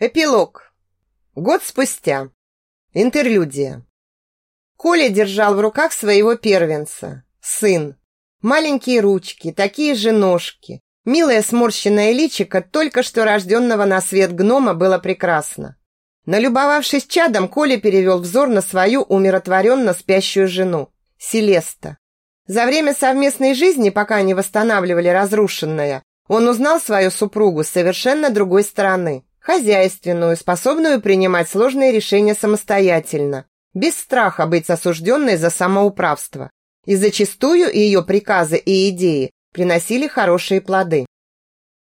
Эпилог. Год спустя. Интерлюдия. Коля держал в руках своего первенца. Сын. Маленькие ручки, такие же ножки. Милое сморщенное личико только что рожденного на свет гнома было прекрасно. Налюбовавшись чадом, Коля перевел взор на свою умиротворенно спящую жену, Селеста. За время совместной жизни, пока они восстанавливали разрушенное, он узнал свою супругу с совершенно другой стороны хозяйственную, способную принимать сложные решения самостоятельно, без страха быть осужденной за самоуправство. И зачастую ее приказы и идеи приносили хорошие плоды.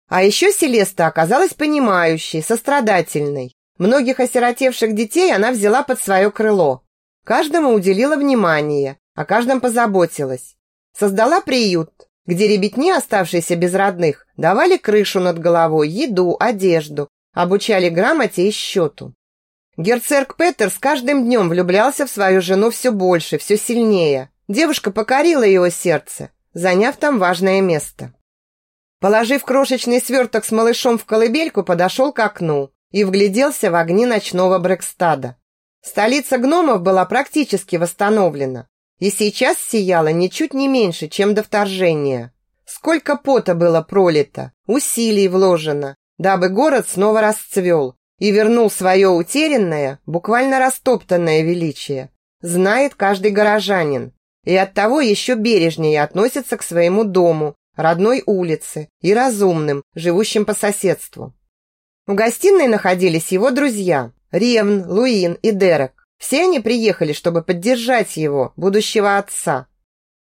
А еще Селеста оказалась понимающей, сострадательной. Многих осиротевших детей она взяла под свое крыло. Каждому уделила внимание, о каждом позаботилась. Создала приют, где ребятни, оставшиеся без родных, давали крышу над головой, еду, одежду, обучали грамоте и счету. Герцерк Петер с каждым днем влюблялся в свою жену все больше, все сильнее. Девушка покорила его сердце, заняв там важное место. Положив крошечный сверток с малышом в колыбельку, подошел к окну и вгляделся в огни ночного Брекстада. Столица гномов была практически восстановлена и сейчас сияла ничуть не меньше, чем до вторжения. Сколько пота было пролито, усилий вложено, дабы город снова расцвел и вернул свое утерянное, буквально растоптанное величие. Знает каждый горожанин и оттого еще бережнее относится к своему дому, родной улице и разумным, живущим по соседству. В гостиной находились его друзья Ревн, Луин и Дерек. Все они приехали, чтобы поддержать его, будущего отца.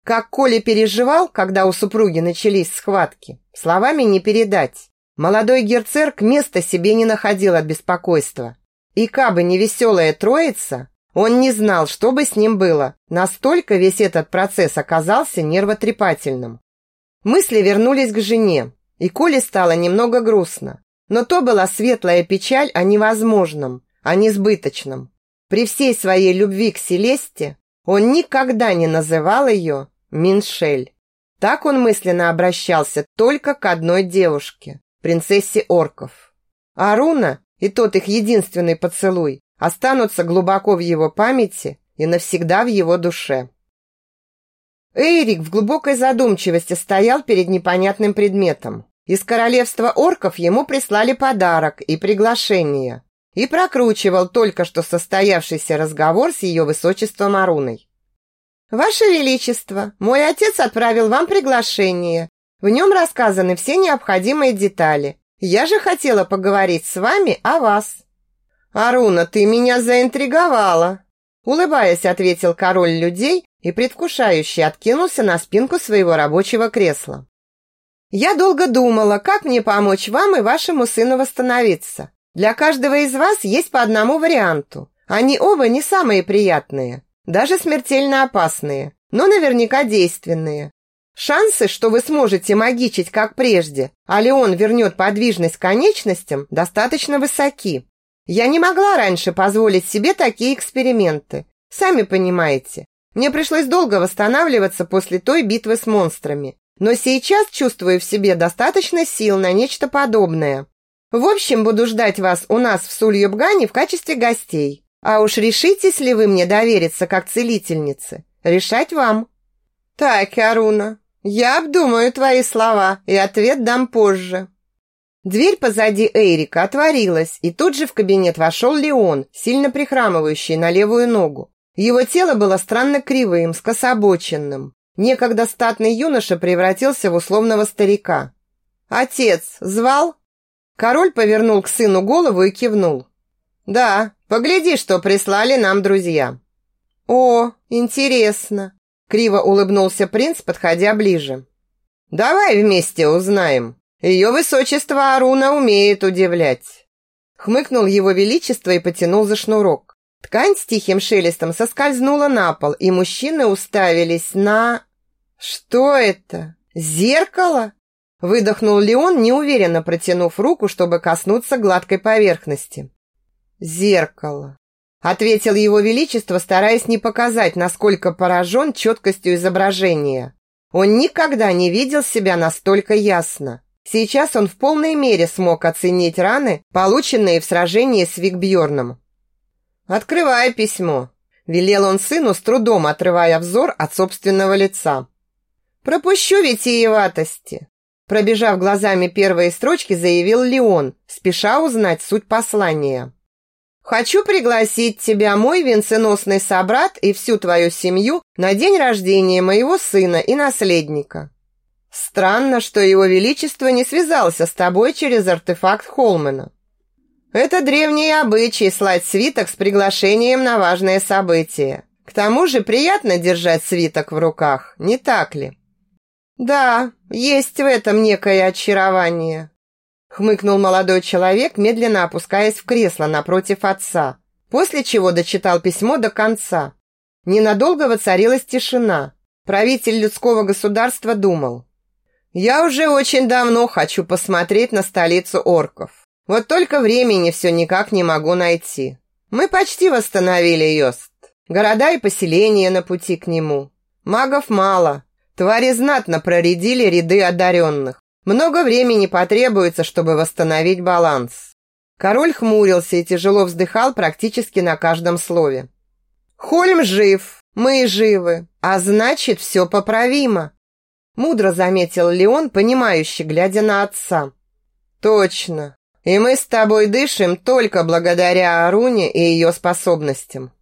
Как Коля переживал, когда у супруги начались схватки, словами не передать. Молодой герцерк места себе не находил от беспокойства. И кабы не веселая троица, он не знал, что бы с ним было. Настолько весь этот процесс оказался нервотрепательным. Мысли вернулись к жене, и Коле стало немного грустно. Но то была светлая печаль о невозможном, о несбыточном. При всей своей любви к Селесте он никогда не называл ее Миншель. Так он мысленно обращался только к одной девушке принцессе орков. Аруна и тот их единственный поцелуй останутся глубоко в его памяти и навсегда в его душе. Эйрик в глубокой задумчивости стоял перед непонятным предметом. Из королевства орков ему прислали подарок и приглашение. И прокручивал только что состоявшийся разговор с ее высочеством Аруной. «Ваше Величество, мой отец отправил вам приглашение в нем рассказаны все необходимые детали. Я же хотела поговорить с вами о вас». «Аруна, ты меня заинтриговала!» Улыбаясь, ответил король людей и предвкушающе откинулся на спинку своего рабочего кресла. «Я долго думала, как мне помочь вам и вашему сыну восстановиться. Для каждого из вас есть по одному варианту. Они оба не самые приятные, даже смертельно опасные, но наверняка действенные. Шансы, что вы сможете магичить как прежде, а Леон вернет подвижность конечностям, достаточно высоки. Я не могла раньше позволить себе такие эксперименты. Сами понимаете, мне пришлось долго восстанавливаться после той битвы с монстрами. Но сейчас чувствую в себе достаточно сил на нечто подобное. В общем, буду ждать вас у нас в Сульёбгане в качестве гостей. А уж решитесь ли вы мне довериться как целительнице? Решать вам. Так, Аруна, «Я обдумаю твои слова и ответ дам позже». Дверь позади Эрика отворилась, и тут же в кабинет вошел Леон, сильно прихрамывающий на левую ногу. Его тело было странно кривым, скособоченным. Некогда статный юноша превратился в условного старика. «Отец звал?» Король повернул к сыну голову и кивнул. «Да, погляди, что прислали нам друзья». «О, интересно. Криво улыбнулся принц, подходя ближе. «Давай вместе узнаем. Ее высочество Аруна умеет удивлять». Хмыкнул его величество и потянул за шнурок. Ткань с тихим шелестом соскользнула на пол, и мужчины уставились на... «Что это? Зеркало?» Выдохнул Леон, неуверенно протянув руку, чтобы коснуться гладкой поверхности. «Зеркало. Ответил его величество, стараясь не показать, насколько поражен четкостью изображения. Он никогда не видел себя настолько ясно. Сейчас он в полной мере смог оценить раны, полученные в сражении с Викбьорном. «Открывай письмо», – велел он сыну, с трудом отрывая взор от собственного лица. «Пропущу витиеватости», – пробежав глазами первые строчки, заявил Леон, спеша узнать суть послания. «Хочу пригласить тебя, мой венценосный собрат и всю твою семью на день рождения моего сына и наследника. Странно, что его величество не связался с тобой через артефакт Холмена. Это древний обычай слать свиток с приглашением на важное событие. К тому же приятно держать свиток в руках, не так ли? Да, есть в этом некое очарование, хмыкнул молодой человек, медленно опускаясь в кресло напротив отца, после чего дочитал письмо до конца. Ненадолго воцарилась тишина. Правитель людского государства думал: я уже очень давно хочу посмотреть на столицу орков. Вот только времени все никак не могу найти. Мы почти восстановили Йост. Города и поселения на пути к нему. Магов мало. Твари знатно проредили ряды одаренных. Много времени потребуется, чтобы восстановить баланс. Король хмурился и тяжело вздыхал практически на каждом слове. Хольм жив, мы живы, а значит, все поправимо. Мудро заметил Леон, понимающе глядя на отца. Точно. И мы с тобой дышим только благодаря Аруне и ее способностям.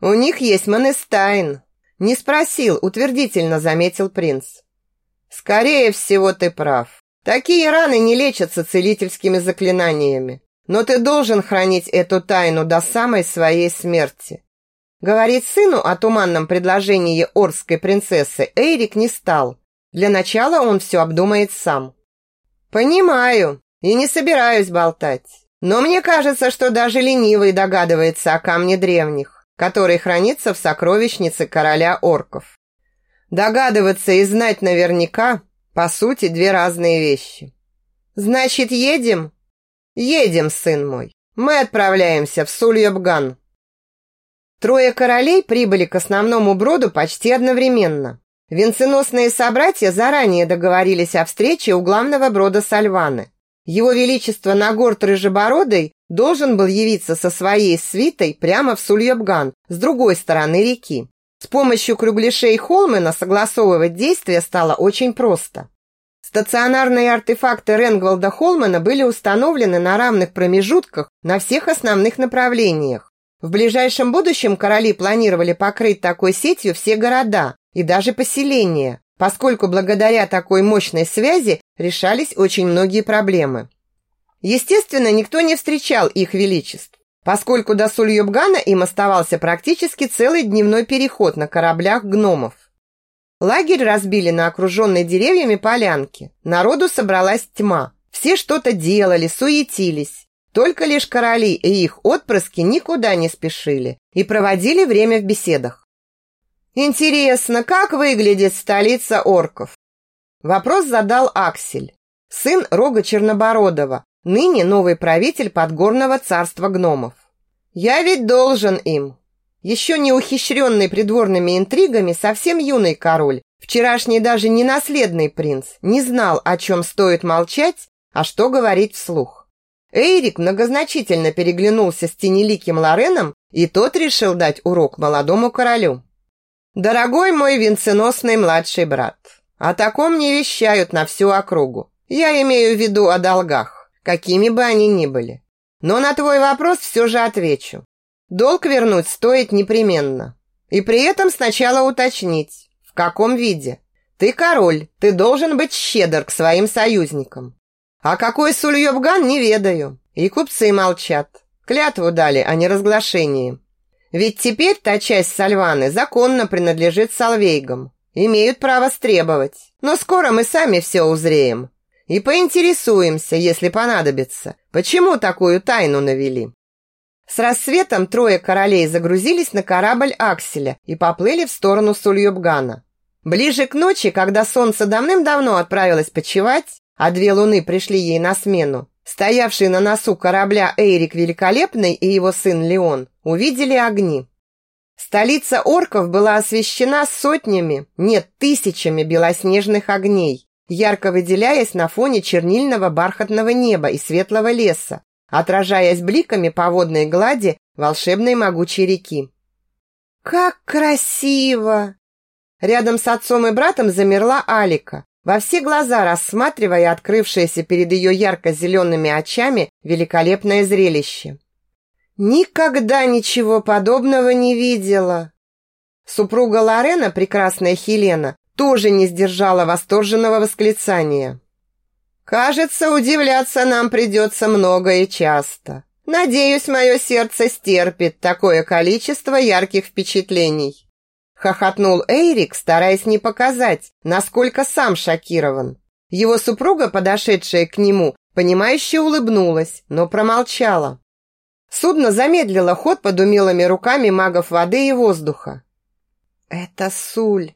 У них есть Манестайн. Не спросил, утвердительно заметил принц. Скорее всего, ты прав. Такие раны не лечатся целительскими заклинаниями. Но ты должен хранить эту тайну до самой своей смерти. Говорить сыну о туманном предложении Орской принцессы Эйрик не стал, для начала он все обдумает сам. Понимаю и не собираюсь болтать. Но мне кажется, что даже ленивый догадывается о камне древних, который хранится в сокровищнице короля орков. Догадываться и знать наверняка, по сути, две разные вещи. Значит, едем? Едем, сын мой. Мы отправляемся в Сульёбган. Трое королей прибыли к основному броду почти одновременно. Венценосные собратья заранее договорились о встрече у главного брода Сальваны. Его Величество Нагорт Рыжебородый должен был явиться со своей свитой прямо в Сульёбган, с другой стороны реки. С помощью кругляшей Холмена согласовывать действия стало очень просто. Стационарные артефакты Ренгвалда Холмана были установлены на равных промежутках на всех основных направлениях. В ближайшем будущем короли планировали покрыть такой сетью все города, и даже поселения, поскольку благодаря такой мощной связи решались очень многие проблемы. Естественно, никто не встречал их величеств, поскольку до Сульёбгана им оставался практически целый дневной переход на кораблях гномов. Лагерь разбили на окруженной деревьями полянке. Народу собралась тьма. Все что-то делали, суетились. Только лишь короли и их отпрыски никуда не спешили и проводили время в беседах. Интересно, как выглядит столица орков? Вопрос задал Аксель, сын Рога Чернобородова, ныне новый правитель подгорного царства гномов. Я ведь должен им. Еще не ухищренный придворными интригами совсем юный король, вчерашний даже не наследный принц, не знал, о чем стоит молчать, а что говорить вслух. Эйрик многозначительно переглянулся с тенеликим Лореном, и тот решил дать урок молодому королю. «Дорогой мой венценосный младший брат, о таком не вещают на всю округу. Я имею в виду о долгах, какими бы они ни были. Но на твой вопрос все же отвечу. Долг вернуть стоит непременно. И при этом сначала уточнить, в каком виде. Ты король, ты должен быть щедр к своим союзникам. А какой Сульёбган, не ведаю. И купцы молчат. Клятву дали, а не разглашение. Ведь теперь та часть Сальваны законно принадлежит Салвейгам. Имеют право стребовать. Но скоро мы сами все узреем. И поинтересуемся, если понадобится, почему такую тайну навели. С рассветом трое королей загрузились на корабль Акселя и поплыли в сторону Сульёбгана. Ближе к ночи, когда солнце давным-давно отправилось почевать, а две луны пришли ей на смену, Стоявший на носу корабля Эйрик Великолепный и его сын Леон увидели огни. Столица орков была освещена сотнями, нет, тысячами белоснежных огней. Ярко выделяясь на фоне чернильного бархатного неба и светлого леса, отражаясь бликами по водной глади волшебной могучей реки. «Как красиво!» Рядом с отцом и братом замерла Алика, во все глаза рассматривая открывшееся перед ее ярко-зелеными очами великолепное зрелище. «Никогда ничего подобного не видела!» Супруга Лорена, прекрасная Хелена, тоже не сдержала восторженного восклицания. «Кажется, удивляться нам придется много и часто. Надеюсь, мое сердце стерпит такое количество ярких впечатлений». Хохотнул Эйрик, стараясь не показать, насколько сам шокирован. Его супруга, подошедшая к нему, понимающе улыбнулась, но промолчала. Судно замедлило ход под умелыми руками магов воды и воздуха. «Это Суль», –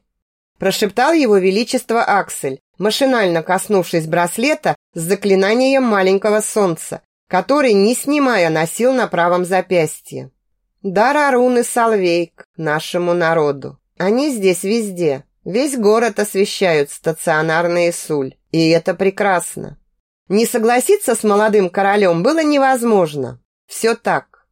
прошептал его величество Аксель, машинально коснувшись браслета с заклинанием маленького солнца, который, не снимая, носил на правом запястье. Дар Аруны Салвейк нашему народу. Они здесь везде. Весь город освещают стационарные Суль. И это прекрасно. Не согласиться с молодым королем было невозможно. Все так.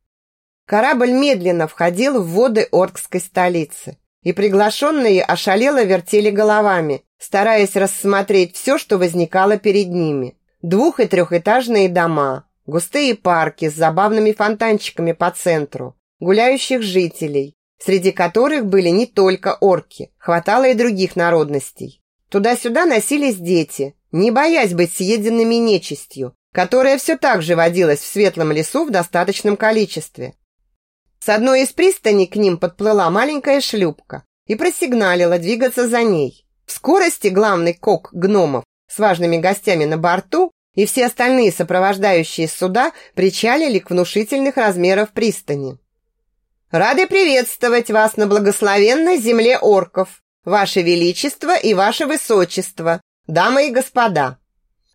Корабль медленно входил в воды Оркской столицы и приглашенные ошалело вертели головами, стараясь рассмотреть все, что возникало перед ними. Двух- и трехэтажные дома, густые парки с забавными фонтанчиками по центру, гуляющих жителей, среди которых были не только орки, хватало и других народностей. Туда-сюда носились дети, не боясь быть съеденными нечистью, которая все так же водилась в светлом лесу в достаточном количестве. С одной из пристаней к ним подплыла маленькая шлюпка и просигналила двигаться за ней. В скорости главный кок гномов с важными гостями на борту и все остальные сопровождающие суда причалили к внушительных размеров пристани. «Рады приветствовать вас на благословенной земле орков, Ваше Величество и Ваше Высочество, дамы и господа!»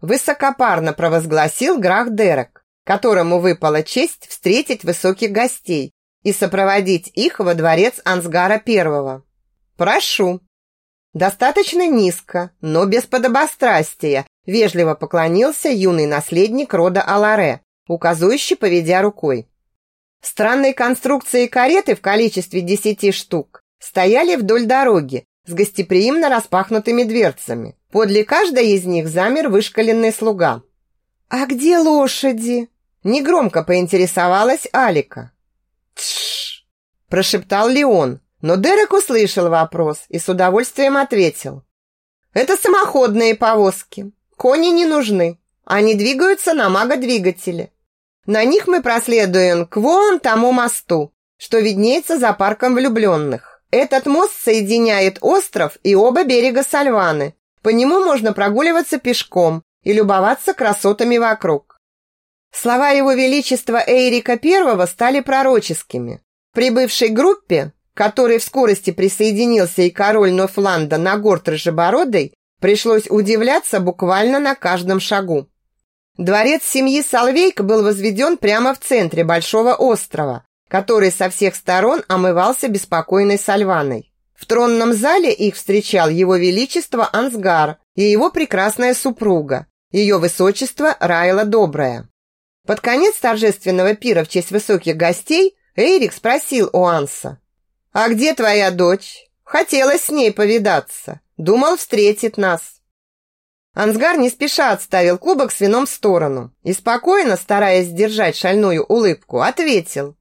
Высокопарно провозгласил Грах Дерек, которому выпала честь встретить высоких гостей и сопроводить их во дворец Ансгара I. Прошу. Достаточно низко, но без подобострастия, вежливо поклонился юный наследник рода Аларе, указующий, поведя рукой. Странные конструкции кареты в количестве десяти штук стояли вдоль дороги с гостеприимно распахнутыми дверцами. Подле каждой из них замер вышкаленный слуга. «А где лошади?» Негромко поинтересовалась Алика. Прошептал Леон, но Дерек услышал вопрос и с удовольствием ответил. «Это самоходные повозки. Кони не нужны. Они двигаются на магодвигателе. На них мы проследуем к вон тому мосту, что виднеется за парком влюбленных. Этот мост соединяет остров и оба берега Сальваны. По нему можно прогуливаться пешком и любоваться красотами вокруг. Слова его величества Эйрика I стали пророческими. Прибывшей группе, которой в скорости присоединился и король Нофланда Нагорт Рыжебородый, пришлось удивляться буквально на каждом шагу. Дворец семьи Салвейк был возведен прямо в центре большого острова, который со всех сторон омывался беспокойной сальваной. В тронном зале их встречал его величество Ансгар и его прекрасная супруга, ее высочество Райла Добрая. Под конец торжественного пира в честь высоких гостей Эрик спросил у Анса. «А где твоя дочь? Хотелось с ней повидаться. Думал, встретит нас». Ансгар не спеша отставил кубок с вином в сторону и спокойно, стараясь сдержать шальную улыбку, ответил.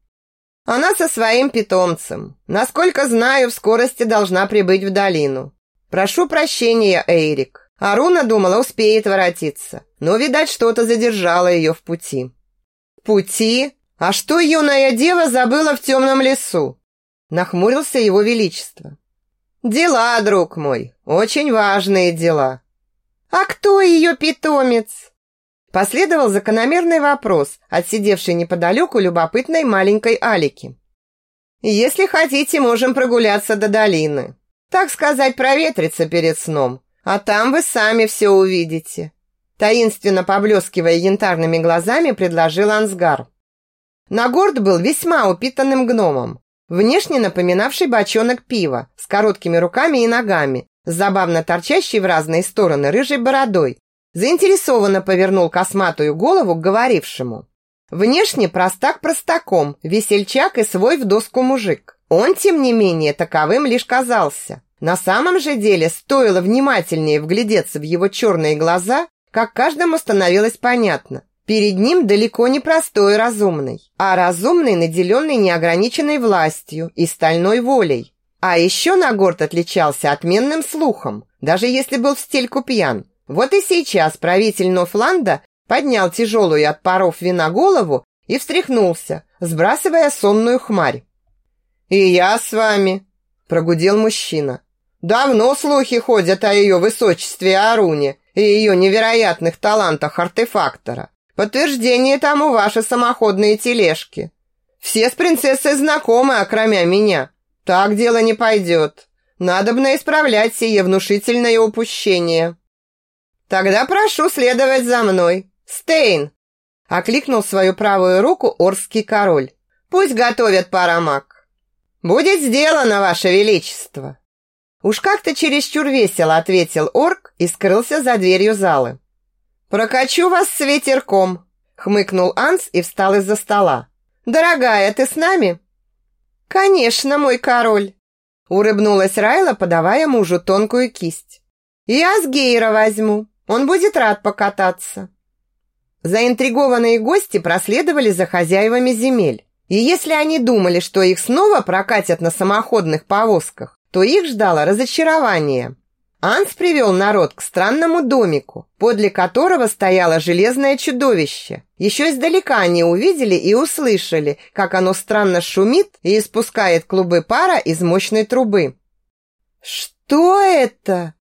«Она со своим питомцем. Насколько знаю, в скорости должна прибыть в долину. Прошу прощения, Эйрик. Аруна думала, успеет воротиться, но, видать, что-то задержало ее в пути. «Пути? А что юная дева забыла в темном лесу?» Нахмурился его величество. «Дела, друг мой, очень важные дела». «А кто ее питомец?» Последовал закономерный вопрос от сидевшей неподалеку любопытной маленькой Алики. «Если хотите, можем прогуляться до долины. Так сказать, проветриться перед сном, а там вы сами все увидите. Таинственно поблескивая янтарными глазами, предложил Ансгар. Нагорд был весьма упитанным гномом, внешне напоминавший бочонок пива с короткими руками и ногами забавно торчащей в разные стороны рыжей бородой, заинтересованно повернул косматую голову к говорившему. Внешне простак простаком, весельчак и свой в доску мужик. Он, тем не менее, таковым лишь казался. На самом же деле, стоило внимательнее вглядеться в его черные глаза, как каждому становилось понятно. Перед ним далеко не простой разумный, а разумный, наделенный неограниченной властью и стальной волей. А еще Нагорд отличался отменным слухом, даже если был в стельку пьян. Вот и сейчас правитель Нофланда поднял тяжелую от паров вина голову и встряхнулся, сбрасывая сонную хмарь. «И я с вами», – прогудел мужчина. «Давно слухи ходят о ее высочестве Аруне и ее невероятных талантах артефактора. Подтверждение тому ваши самоходные тележки. Все с принцессой знакомы, окромя меня. Так дело не пойдет. Надобно исправлять сие внушительное упущение». «Тогда прошу следовать за мной. Стейн!» Окликнул свою правую руку Орский король. «Пусть готовят парамак». «Будет сделано, ваше величество!» Уж как-то чересчур весело ответил орк и скрылся за дверью залы. «Прокачу вас с ветерком!» хмыкнул Анс и встал из-за стола. «Дорогая, ты с нами?» «Конечно, мой король!» Урыбнулась Райла, подавая мужу тонкую кисть. «Я с Гейра возьму. Он будет рад покататься». Заинтригованные гости проследовали за хозяевами земель. И если они думали, что их снова прокатят на самоходных повозках, то их ждало разочарование. Анс привел народ к странному домику, подле которого стояло железное чудовище. Еще издалека они увидели и услышали, как оно странно шумит и испускает клубы пара из мощной трубы. «Что это?»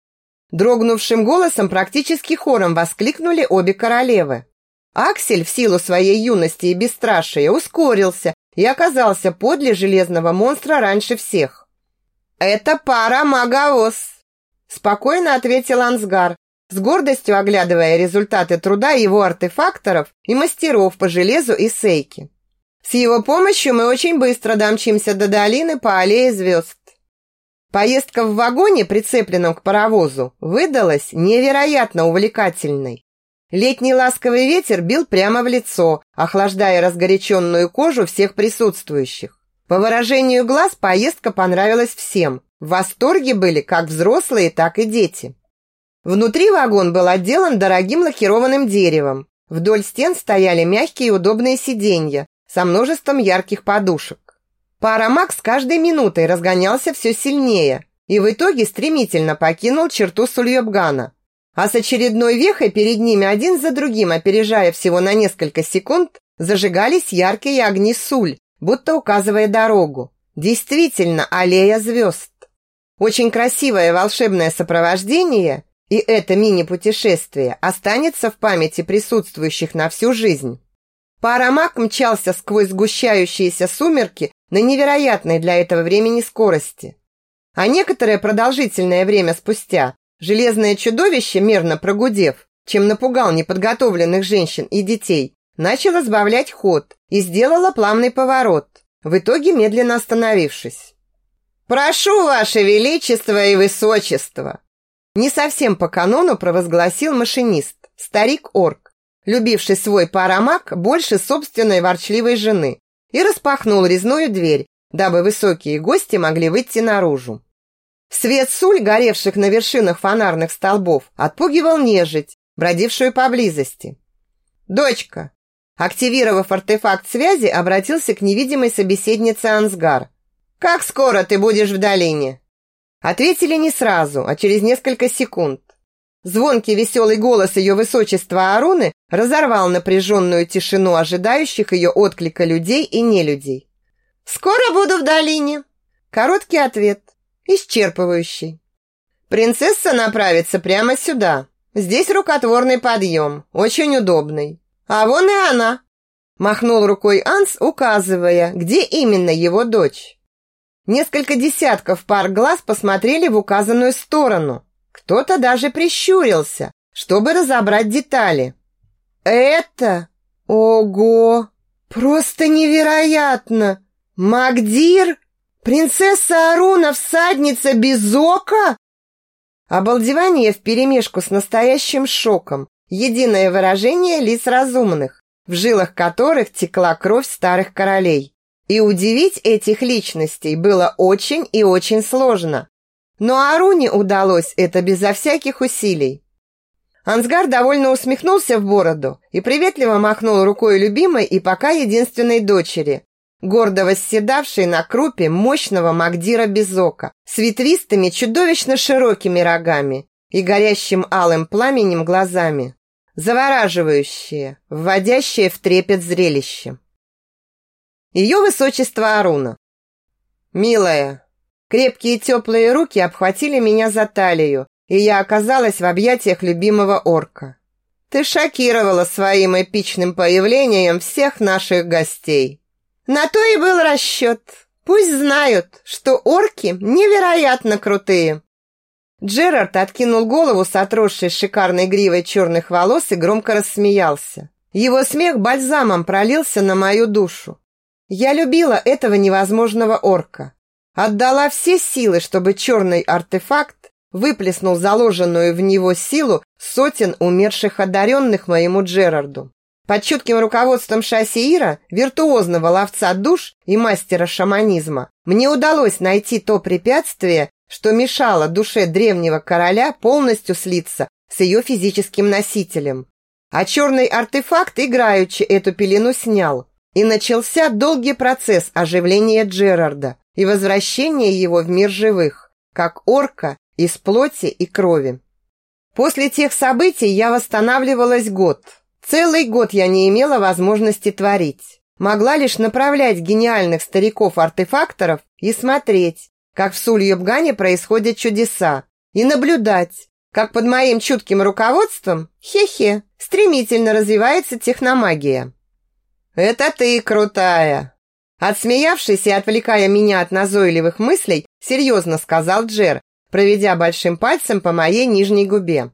Дрогнувшим голосом практически хором воскликнули обе королевы. Аксель в силу своей юности и бесстрашия ускорился и оказался подле железного монстра раньше всех. «Это пара маговоз», – спокойно ответил Ансгар, с гордостью оглядывая результаты труда его артефакторов и мастеров по железу и сейке. «С его помощью мы очень быстро домчимся до долины по аллее звезд». Поездка в вагоне, прицепленном к паровозу, выдалась невероятно увлекательной. Летний ласковый ветер бил прямо в лицо, охлаждая разгоряченную кожу всех присутствующих. По выражению глаз поездка понравилась всем. В восторге были как взрослые, так и дети. Внутри вагон был отделан дорогим лакированным деревом. Вдоль стен стояли мягкие и удобные сиденья со множеством ярких подушек. Парамак с каждой минутой разгонялся все сильнее и в итоге стремительно покинул черту Сульёбгана – а с очередной вехой перед ними один за другим, опережая всего на несколько секунд, зажигались яркие огни Суль, будто указывая дорогу. Действительно, аллея звезд. Очень красивое волшебное сопровождение, и это мини-путешествие останется в памяти присутствующих на всю жизнь. Парамак мчался сквозь сгущающиеся сумерки на невероятной для этого времени скорости. А некоторое продолжительное время спустя Железное чудовище, мерно прогудев, чем напугал неподготовленных женщин и детей, начало сбавлять ход и сделало плавный поворот, в итоге медленно остановившись. «Прошу, Ваше Величество и Высочество!» Не совсем по канону провозгласил машинист, старик-орк, любивший свой парамак больше собственной ворчливой жены, и распахнул резную дверь, дабы высокие гости могли выйти наружу. Свет суль, горевших на вершинах фонарных столбов, отпугивал нежить, бродившую поблизости. «Дочка!» Активировав артефакт связи, обратился к невидимой собеседнице Ансгар. «Как скоро ты будешь в долине?» Ответили не сразу, а через несколько секунд. Звонкий веселый голос ее высочества Аруны разорвал напряженную тишину ожидающих ее отклика людей и нелюдей. «Скоро буду в долине!» Короткий ответ. Исчерпывающий. Принцесса направится прямо сюда. Здесь рукотворный подъем, очень удобный. А вон и она. Махнул рукой Анс, указывая, где именно его дочь. Несколько десятков пар глаз посмотрели в указанную сторону. Кто-то даже прищурился, чтобы разобрать детали. Это... Ого! Просто невероятно! Магдир Принцесса Аруна всадница без ока? Обалдевание вперемешку с настоящим шоком, единое выражение лиц разумных, в жилах которых текла кровь старых королей. И удивить этих личностей было очень и очень сложно. Но Аруне удалось это безо всяких усилий. Ансгар довольно усмехнулся в бороду и приветливо махнул рукой любимой и пока единственной дочери, гордо восседавшей на крупе мощного Магдира Безока с ветвистыми чудовищно широкими рогами и горящим алым пламенем глазами. Завораживающее, вводящее в трепет зрелище. Ее высочество Аруна. «Милая!» Крепкие теплые руки обхватили меня за талию, и я оказалась в объятиях любимого орка. «Ты шокировала своим эпичным появлением всех наших гостей!» На то и был расчет. Пусть знают, что орки невероятно крутые. Джерард откинул голову с отросшей шикарной гривой черных волос и громко рассмеялся. Его смех бальзамом пролился на мою душу. Я любила этого невозможного орка. Отдала все силы, чтобы черный артефакт выплеснул заложенную в него силу сотен умерших одаренных моему Джерарду. Под чутким руководством Шасиира, виртуозного ловца душ и мастера шаманизма, мне удалось найти то препятствие, что мешало душе древнего короля полностью слиться с ее физическим носителем. А черный артефакт играючи эту пелену снял, и начался долгий процесс оживления Джерарда и возвращения его в мир живых, как орка из плоти и крови. После тех событий я восстанавливалась год – Целый год я не имела возможности творить. Могла лишь направлять гениальных стариков-артефакторов и смотреть, как в Сульёбгане происходят чудеса, и наблюдать, как под моим чутким руководством, хе-хе, стремительно развивается техномагия. «Это ты крутая!» Отсмеявшись и отвлекая меня от назойливых мыслей, серьезно сказал Джер, проведя большим пальцем по моей нижней губе.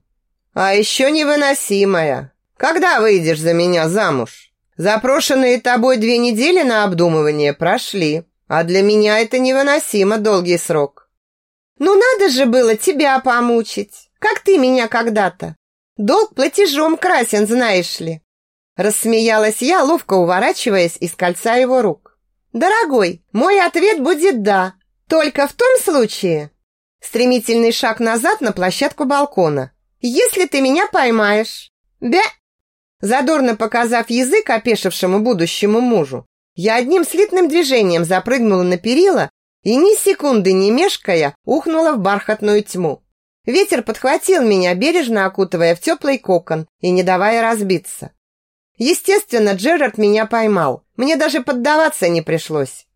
«А еще невыносимая!» Когда выйдешь за меня замуж? Запрошенные тобой две недели на обдумывание прошли, а для меня это невыносимо долгий срок. Ну надо же было тебя помучить, как ты меня когда-то. Долг платежом красен, знаешь ли. Рассмеялась я, ловко уворачиваясь из кольца его рук. Дорогой, мой ответ будет «да», только в том случае... Стремительный шаг назад на площадку балкона. Если ты меня поймаешь. Бя! Задорно показав язык опешившему будущему мужу, я одним слитным движением запрыгнула на перила и ни секунды не мешкая ухнула в бархатную тьму. Ветер подхватил меня, бережно окутывая в теплый кокон и не давая разбиться. Естественно, Джерард меня поймал. Мне даже поддаваться не пришлось.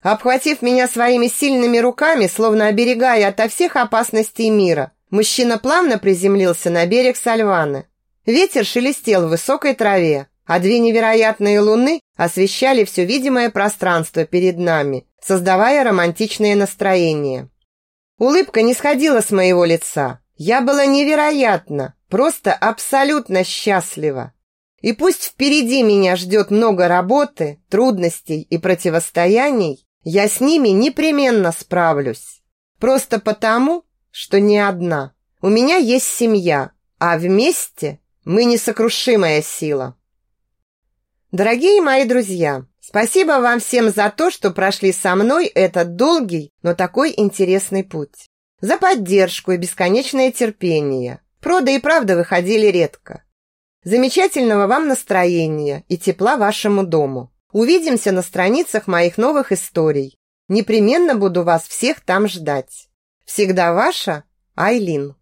Обхватив меня своими сильными руками, словно оберегая ото всех опасностей мира, мужчина плавно приземлился на берег Сальваны. Ветер шелестел в высокой траве, а две невероятные луны освещали все видимое пространство перед нами, создавая романтичное настроение. Улыбка не сходила с моего лица. Я была невероятно, просто абсолютно счастлива. И пусть впереди меня ждет много работы, трудностей и противостояний, я с ними непременно справлюсь. Просто потому, что не одна. У меня есть семья, а вместе мы несокрушимая сила. Дорогие мои друзья, спасибо вам всем за то, что прошли со мной этот долгий, но такой интересный путь. За поддержку и бесконечное терпение. Прода и правда выходили редко. Замечательного вам настроения и тепла вашему дому. Увидимся на страницах моих новых историй. Непременно буду вас всех там ждать. Всегда ваша Айлин.